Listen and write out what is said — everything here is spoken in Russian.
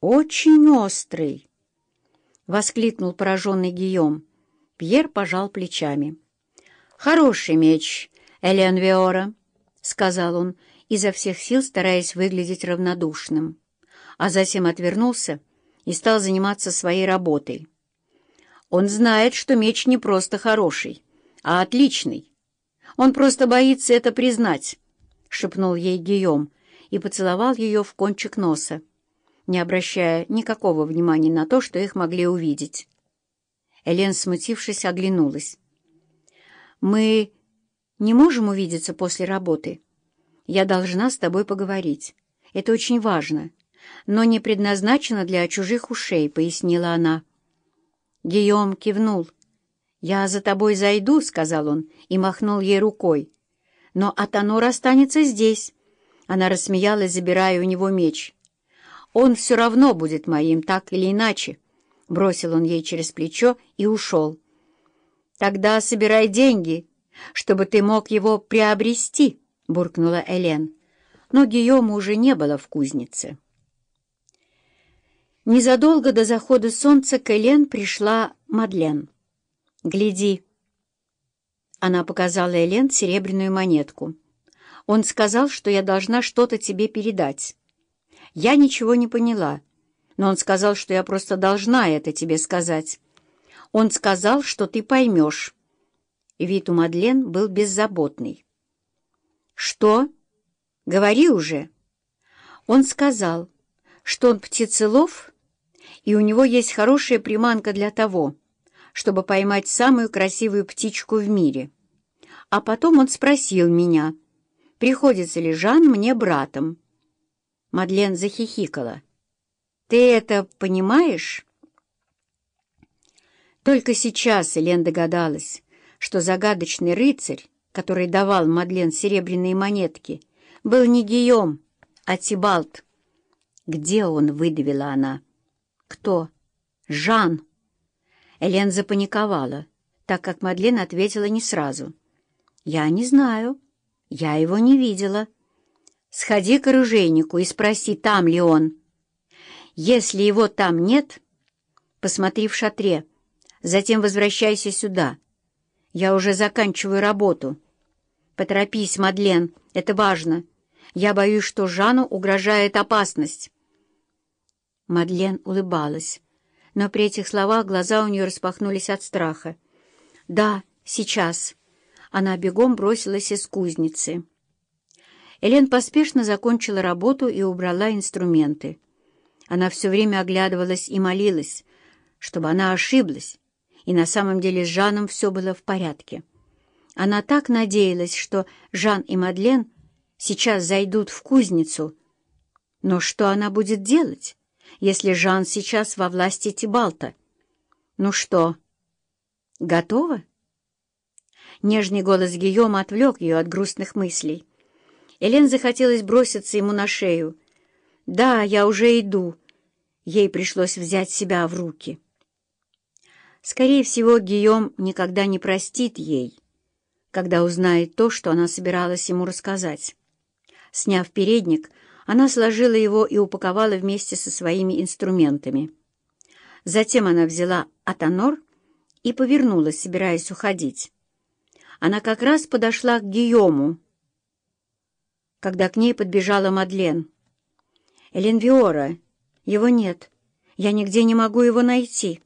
очень острый!» — воскликнул пораженный Гийом. Пьер пожал плечами. «Хороший меч, Элен Виора», — сказал он, изо всех сил стараясь выглядеть равнодушным, а затем отвернулся и стал заниматься своей работой. Он знает, что меч не просто хороший, а отличный. Он просто боится это признать, — шепнул ей Гийом и поцеловал ее в кончик носа, не обращая никакого внимания на то, что их могли увидеть. Элен, смутившись, оглянулась. «Мы не можем увидеться после работы. Я должна с тобой поговорить. Это очень важно, но не предназначено для чужих ушей», — пояснила она. Гийом кивнул. «Я за тобой зайду», — сказал он и махнул ей рукой. «Но Атанор останется здесь». Она рассмеялась, забирая у него меч. «Он все равно будет моим, так или иначе», — бросил он ей через плечо и ушел. «Тогда собирай деньги, чтобы ты мог его приобрести», — буркнула Элен. Но Гийома уже не было в кузнице. Незадолго до захода солнца к Элен пришла Мадлен. «Гляди!» Она показала Элен серебряную монетку. «Он сказал, что я должна что-то тебе передать. Я ничего не поняла, но он сказал, что я просто должна это тебе сказать. Он сказал, что ты поймешь». Вид у Мадлен был беззаботный. «Что? Говори уже!» Он сказал, что он птицелов, и у него есть хорошая приманка для того, чтобы поймать самую красивую птичку в мире. А потом он спросил меня, приходится ли Жан мне братом. Мадлен захихикала. «Ты это понимаешь?» Только сейчас Элен догадалась, что загадочный рыцарь, который давал Мадлен серебряные монетки, был не Гийом, а Тибалт. «Где он?» — выдавила она. «Кто?» «Жан!» Элен запаниковала, так как Мадлен ответила не сразу. «Я не знаю. Я его не видела. Сходи к оружейнику и спроси, там ли он. Если его там нет, посмотри в шатре, затем возвращайся сюда. Я уже заканчиваю работу. Поторопись, Мадлен, это важно. Я боюсь, что Жану угрожает опасность». Мадлен улыбалась, но при этих словах глаза у нее распахнулись от страха. «Да, сейчас». Она бегом бросилась из кузницы. Элен поспешно закончила работу и убрала инструменты. Она все время оглядывалась и молилась, чтобы она ошиблась, и на самом деле с Жаном все было в порядке. Она так надеялась, что Жан и Мадлен сейчас зайдут в кузницу. Но что она будет делать? если Жан сейчас во власти Тибалта. Ну что, готова? Нежный голос Гийома отвлек ее от грустных мыслей. Элен захотелось броситься ему на шею. «Да, я уже иду». Ей пришлось взять себя в руки. Скорее всего, Гийом никогда не простит ей, когда узнает то, что она собиралась ему рассказать. Сняв передник, она сложила его и упаковала вместе со своими инструментами. Затем она взяла атонор и повернулась, собираясь уходить. Она как раз подошла к Гийому, когда к ней подбежала Мадлен. «Элен Виора, его нет. Я нигде не могу его найти».